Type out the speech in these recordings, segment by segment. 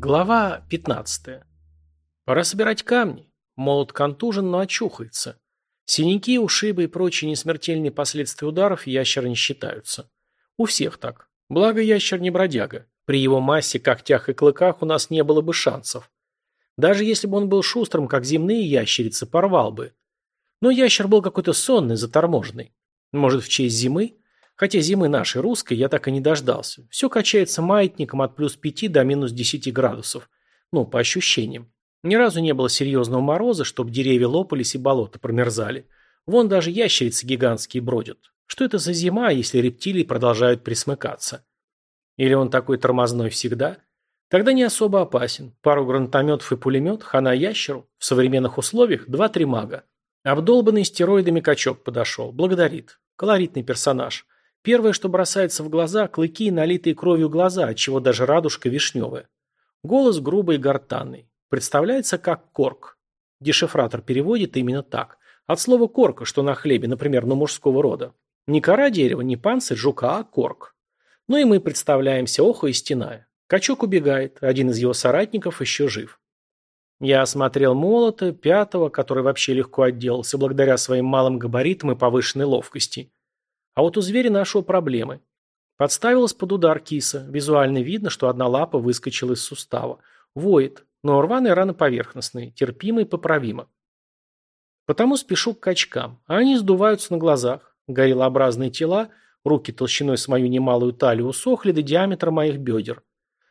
Глава 15. Пора собирать камни. Молот контужен, но очухается. Синяки, ушибы и прочие несмертельные последствия ударов ящера не считаются. У всех так. Благо ящер не бродяга. При его массе, когтях и клыках у нас не было бы шансов. Даже если бы он был шустрым, как земные ящерицы, порвал бы. Но ящер был какой-то сонный, заторможенный. Может, в честь зимы? Хотя зимы нашей русской я так и не дождался. Все качается маятником от плюс 5 до минус 10 градусов. Ну, по ощущениям. Ни разу не было серьезного мороза, чтобы деревья лопались и болота промерзали. Вон даже ящерицы гигантские бродят. Что это за зима, если рептилии продолжают присмыкаться? Или он такой тормозной всегда? Тогда не особо опасен. Пару гранатометов и пулемет, хана ящеру. В современных условиях два-три мага. Обдолбанный стероидами качок подошел. Благодарит. Колоритный персонаж. Первое, что бросается в глаза, клыки и налитые кровью глаза, отчего даже радужка вишневая. Голос грубый и гортанный. Представляется как корк. Дешифратор переводит именно так. От слова корка, что на хлебе, например, на мужского рода. Не кора дерева, не панцирь жука, а корк. Ну и мы представляемся охо и стеная. Качок убегает, один из его соратников еще жив. Я осмотрел молота, пятого, который вообще легко отделался благодаря своим малым габаритам и повышенной ловкости. А вот у зверя нашего проблемы. Подставилась под удар киса. Визуально видно, что одна лапа выскочила из сустава. Воет, но рваные раны поверхностные, терпимо и поправимо. Потому спешу к качкам, а они сдуваются на глазах. Гориллообразные тела, руки толщиной с мою немалую талию усохли до диаметра моих бедер.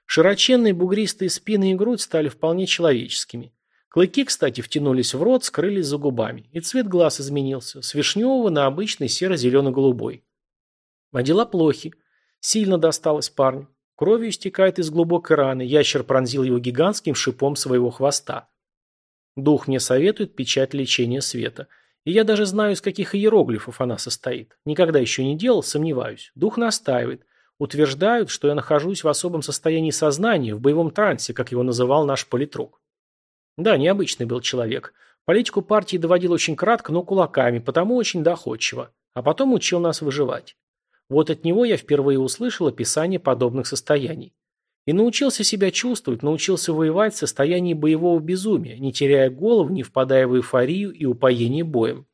Широченные бугристые спины и грудь стали вполне человеческими. Клыки, кстати, втянулись в рот, скрылись за губами. И цвет глаз изменился. С вишневого на обычный серо-зелено-голубой. А дела плохи. Сильно досталось парню. Кровью истекает из глубокой раны. Ящер пронзил его гигантским шипом своего хвоста. Дух мне советует печать лечения света. И я даже знаю, из каких иероглифов она состоит. Никогда еще не делал, сомневаюсь. Дух настаивает. Утверждают, что я нахожусь в особом состоянии сознания, в боевом трансе, как его называл наш политрук. Да, необычный был человек. Политику партии доводил очень кратко, но кулаками, потому очень доходчиво. А потом учил нас выживать. Вот от него я впервые услышал описание подобных состояний. И научился себя чувствовать, научился воевать в состоянии боевого безумия, не теряя голову, не впадая в эйфорию и упоение боем.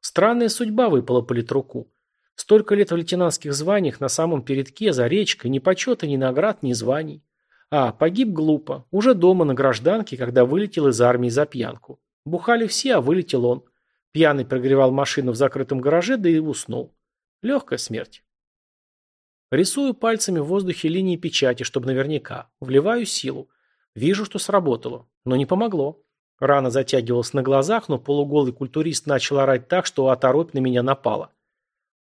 Странная судьба выпала политруку. Столько лет в лейтенантских званиях на самом передке, за речкой, ни почета, ни наград, ни званий. А, погиб глупо. Уже дома на гражданке, когда вылетел из армии за пьянку. Бухали все, а вылетел он. Пьяный прогревал машину в закрытом гараже, да и уснул. Легкая смерть. Рисую пальцами в воздухе линии печати, чтобы наверняка. Вливаю силу. Вижу, что сработало. Но не помогло. Рана затягивалась на глазах, но полуголый культурист начал орать так, что оторопь на меня напала.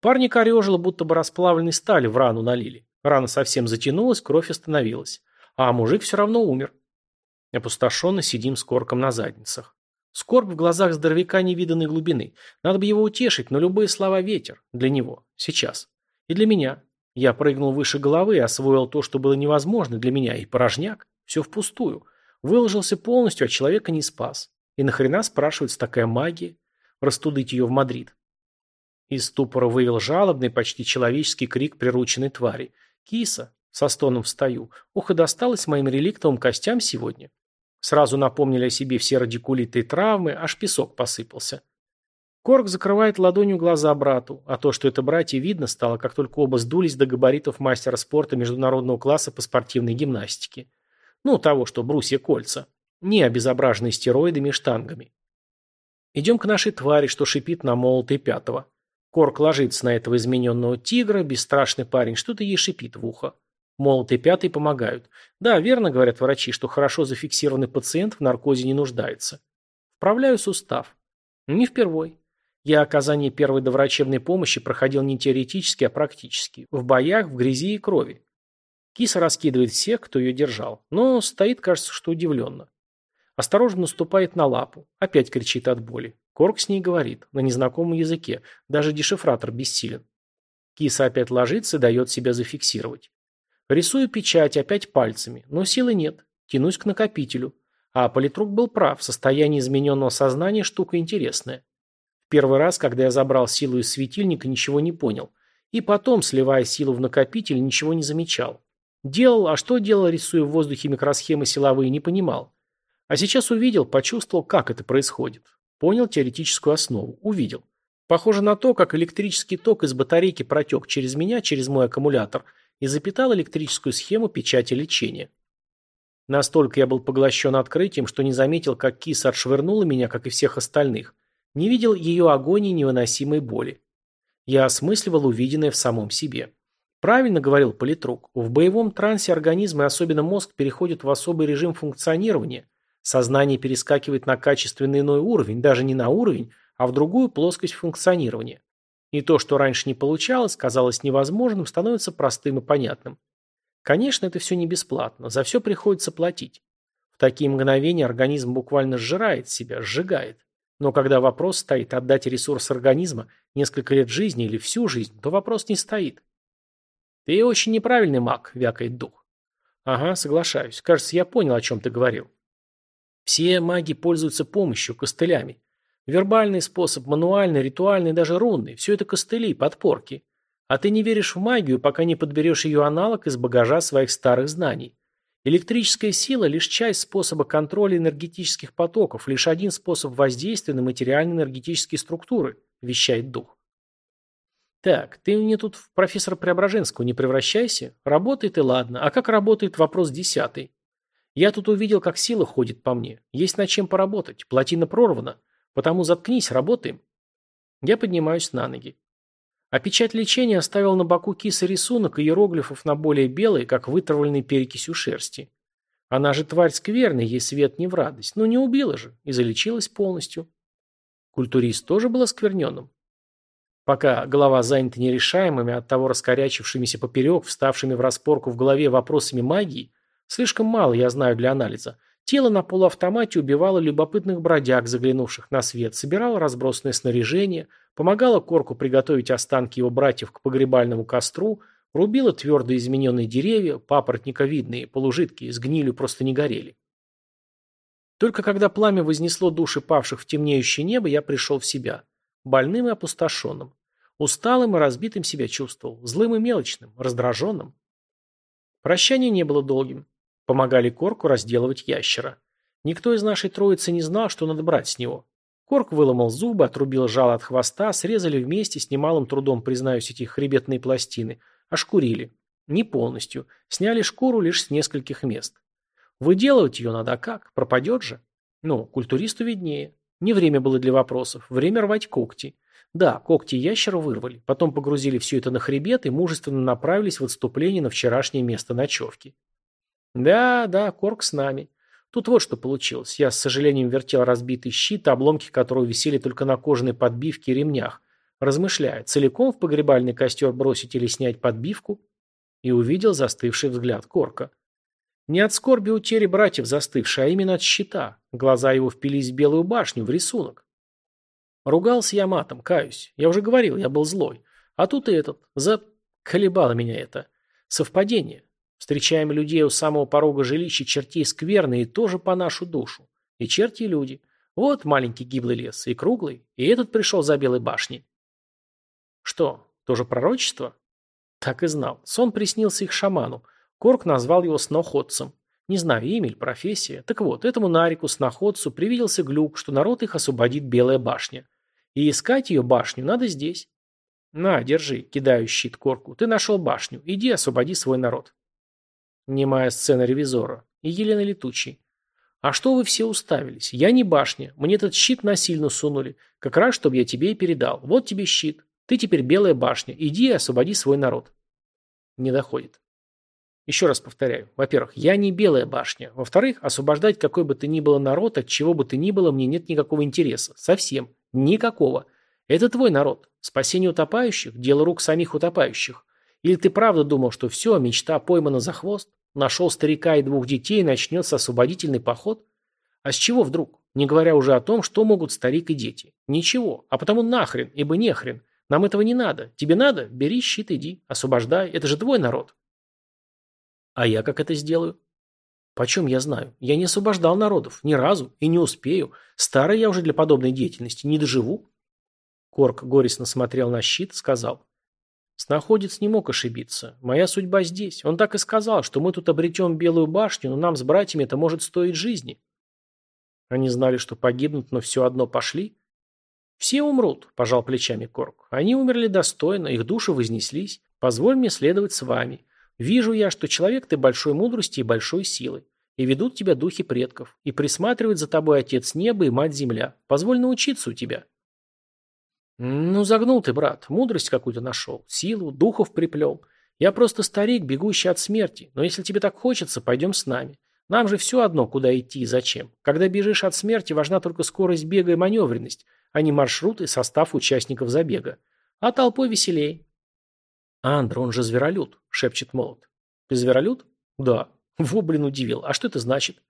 Парни корежило, будто бы расплавленной стали в рану налили. Рана совсем затянулась, кровь остановилась. А мужик все равно умер. Опустошенно сидим с корком на задницах. Скорбь в глазах здоровяка невиданной глубины. Надо бы его утешить, но любые слова ветер. Для него. Сейчас. И для меня. Я прыгнул выше головы освоил то, что было невозможно для меня. И порожняк. Все впустую. Выложился полностью, а человека не спас. И нахрена спрашивается такая магия? Растудить ее в Мадрид. Из ступора вывел жалобный, почти человеческий крик прирученной твари. «Киса! Со стоном встаю. Ух, и досталось моим реликтовым костям сегодня. Сразу напомнили о себе все радикулиты и травмы, аж песок посыпался. Корк закрывает ладонью глаза брату, а то, что это братья, видно стало, как только оба сдулись до габаритов мастера спорта международного класса по спортивной гимнастике. Ну, того, что брусья кольца. Не обезображенные стероидами и штангами. Идем к нашей твари, что шипит на молотой пятого. Корк ложится на этого измененного тигра, бесстрашный парень, что-то ей шипит в ухо. Молот и пятый помогают. Да, верно говорят врачи, что хорошо зафиксированный пациент в наркозе не нуждается. Вправляю сустав. Не впервой. Я оказание первой доврачебной помощи проходил не теоретически, а практически. В боях, в грязи и крови. Киса раскидывает всех, кто ее держал. Но стоит, кажется, что удивленно. Осторожно наступает на лапу. Опять кричит от боли. Корк с ней говорит. На незнакомом языке. Даже дешифратор бессилен. Киса опять ложится и дает себя зафиксировать. Рисую печать опять пальцами, но силы нет. Тянусь к накопителю. А политрук был прав, состояние измененного сознания штука интересная. В первый раз, когда я забрал силу из светильника, ничего не понял. И потом, сливая силу в накопитель, ничего не замечал. Делал, а что делал, рисуя в воздухе микросхемы силовые, не понимал. А сейчас увидел, почувствовал, как это происходит. Понял теоретическую основу. Увидел. Похоже на то, как электрический ток из батарейки протек через меня, через мой аккумулятор, и запитал электрическую схему печати лечения. Настолько я был поглощен открытием, что не заметил, как киса отшвырнула меня, как и всех остальных. Не видел ее агонии невыносимой боли. Я осмысливал увиденное в самом себе. Правильно говорил политрук, в боевом трансе организм и особенно мозг переходят в особый режим функционирования. Сознание перескакивает на качественный иной уровень, даже не на уровень, а в другую плоскость функционирования. И то, что раньше не получалось, казалось невозможным, становится простым и понятным. Конечно, это все не бесплатно, за все приходится платить. В такие мгновения организм буквально сжирает себя, сжигает. Но когда вопрос стоит отдать ресурс организма, несколько лет жизни или всю жизнь, то вопрос не стоит. «Ты очень неправильный маг», — вякает дух. «Ага, соглашаюсь. Кажется, я понял, о чем ты говорил. Все маги пользуются помощью, костылями. Вербальный способ, мануальный, ритуальный, даже рунный – все это костыли, подпорки. А ты не веришь в магию, пока не подберешь ее аналог из багажа своих старых знаний. Электрическая сила – лишь часть способа контроля энергетических потоков, лишь один способ воздействия на материально-энергетические структуры, вещает дух. Так, ты мне тут в профессора Преображенского не превращайся. Работает и ладно. А как работает вопрос десятый? Я тут увидел, как сила ходит по мне. Есть над чем поработать. Плотина прорвана. Потому заткнись, работаем. Я поднимаюсь на ноги. А печать лечения оставил на боку киса рисунок иероглифов на более белой, как вытравленной перекисью шерсти. Она же тварь скверная, ей свет не в радость. Но не убила же и залечилась полностью. Культурист тоже был оскверненным. Пока голова занята нерешаемыми, от того раскорячившимися поперек, вставшими в распорку в голове вопросами магии, слишком мало я знаю для анализа. Тело на полуавтомате убивало любопытных бродяг, заглянувших на свет, собирало разбросанное снаряжение, помогало Корку приготовить останки его братьев к погребальному костру, рубило твердо измененные деревья, папоротниковидные, полужидкие, с гнилью просто не горели. Только когда пламя вознесло души павших в темнеющее небо, я пришел в себя больным и опустошенным. Усталым и разбитым себя чувствовал, злым и мелочным, раздраженным. Прощание не было долгим. Помогали Корку разделывать ящера. Никто из нашей троицы не знал, что надо брать с него. Корк выломал зубы, отрубил жало от хвоста, срезали вместе, с немалым трудом, признаюсь, эти хребетные пластины, ошкурили. Не полностью. Сняли шкуру лишь с нескольких мест. Выделывать ее надо, а как? Пропадет же? Ну, культуристу виднее. Не время было для вопросов, время рвать когти. Да, когти ящера вырвали, потом погрузили все это на хребет и мужественно направились в отступление на вчерашнее место ночевки. Да, да, Корк с нами. Тут вот что получилось. Я с сожалением вертел разбитый щит, обломки которого висели только на кожаной подбивке и ремнях, размышляя, целиком в погребальный костер бросить или снять подбивку, и увидел застывший взгляд Корка. Не от скорби утери братьев застывший, а именно от щита. Глаза его впились в белую башню, в рисунок. Ругался я матом, каюсь. Я уже говорил, я был злой. А тут и этот. Заколебало меня это. Совпадение. Встречаем людей у самого порога жилища чертей скверные и тоже по нашу душу. И черти люди. Вот маленький гиблый лес, и круглый, и этот пришел за белой башней. Что, тоже пророчество? Так и знал. Сон приснился их шаману. Корк назвал его сноходцем. Не знаю, имя или профессия. Так вот, этому Нарику, сноходцу, привиделся глюк, что народ их освободит Белая башня. И искать ее башню надо здесь. На, держи, кидаю щит Корку. Ты нашел башню. Иди освободи свой народ. Немая сцена ревизора. И Елена Летучий. А что вы все уставились? Я не башня. Мне этот щит насильно сунули. Как раз, чтобы я тебе и передал. Вот тебе щит. Ты теперь белая башня. Иди и освободи свой народ. Не доходит. Еще раз повторяю. Во-первых, я не белая башня. Во-вторых, освобождать какой бы то ни было народ, от чего бы то ни было, мне нет никакого интереса. Совсем. Никакого. Это твой народ. Спасение утопающих – дело рук самих утопающих. Или ты правда думал, что все, мечта поймана за хвост? Нашел старика и двух детей и начнется освободительный поход? А с чего вдруг? Не говоря уже о том, что могут старик и дети. Ничего. А потому нахрен, ибо нехрен. Нам этого не надо. Тебе надо? Бери щит, иди. Освобождай. Это же твой народ. А я как это сделаю? Почем я знаю? Я не освобождал народов. Ни разу. И не успею. Старый я уже для подобной деятельности. Не доживу. Корк горестно смотрел на щит, сказал. Снаходец не мог ошибиться. Моя судьба здесь. Он так и сказал, что мы тут обретем Белую башню, но нам с братьями это может стоить жизни. Они знали, что погибнут, но все одно пошли. Все умрут, пожал плечами Корк. Они умерли достойно, их души вознеслись. Позволь мне следовать с вами. Вижу я, что человек ты большой мудрости и большой силы. И ведут тебя духи предков. И присматривает за тобой Отец Неба и Мать Земля. Позволь научиться у тебя. Ну, загнул ты, брат. Мудрость какую-то нашел. Силу, духов приплел. Я просто старик, бегущий от смерти. Но если тебе так хочется, пойдем с нами. Нам же все одно, куда идти и зачем. Когда бежишь от смерти, важна только скорость бега и маневренность, а не маршрут и состав участников забега. А толпой веселей. Андр, он же зверолюд, шепчет молот. Ты зверолюд? Да. Во, блин, удивил. А что это значит?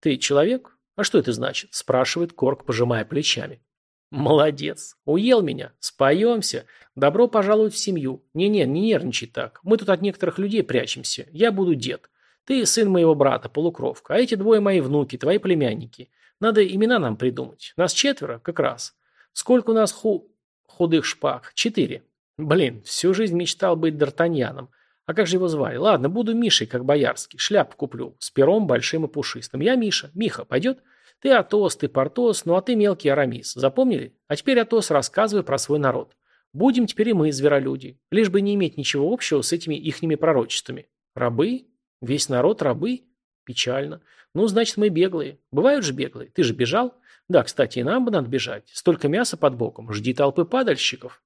Ты человек? А что это значит? Спрашивает Корк, пожимая плечами. Молодец. Уел меня. Споемся. Добро пожаловать в семью. Не-не, не нервничай так. Мы тут от некоторых людей прячемся. Я буду дед. Ты сын моего брата, полукровка. А эти двое мои внуки, твои племянники. Надо имена нам придумать. Нас четверо, как раз. Сколько у нас ху... худых шпаг? Четыре. Блин, всю жизнь мечтал быть Д'Артаньяном. А как же его звали? Ладно, буду Мишей, как боярский. Шляп куплю. С пером большим и пушистым. Я Миша. Миха, пойдет? Ты Атос, ты Портос, ну а ты мелкий Арамис. Запомнили? А теперь, Атос, рассказывай про свой народ. Будем теперь и мы, зверолюди. Лишь бы не иметь ничего общего с этими ихними пророчествами. Рабы? Весь народ рабы? Печально. Ну, значит, мы беглые. Бывают же беглые. Ты же бежал? Да, кстати, и нам бы надо бежать. Столько мяса под боком. Жди толпы падальщиков.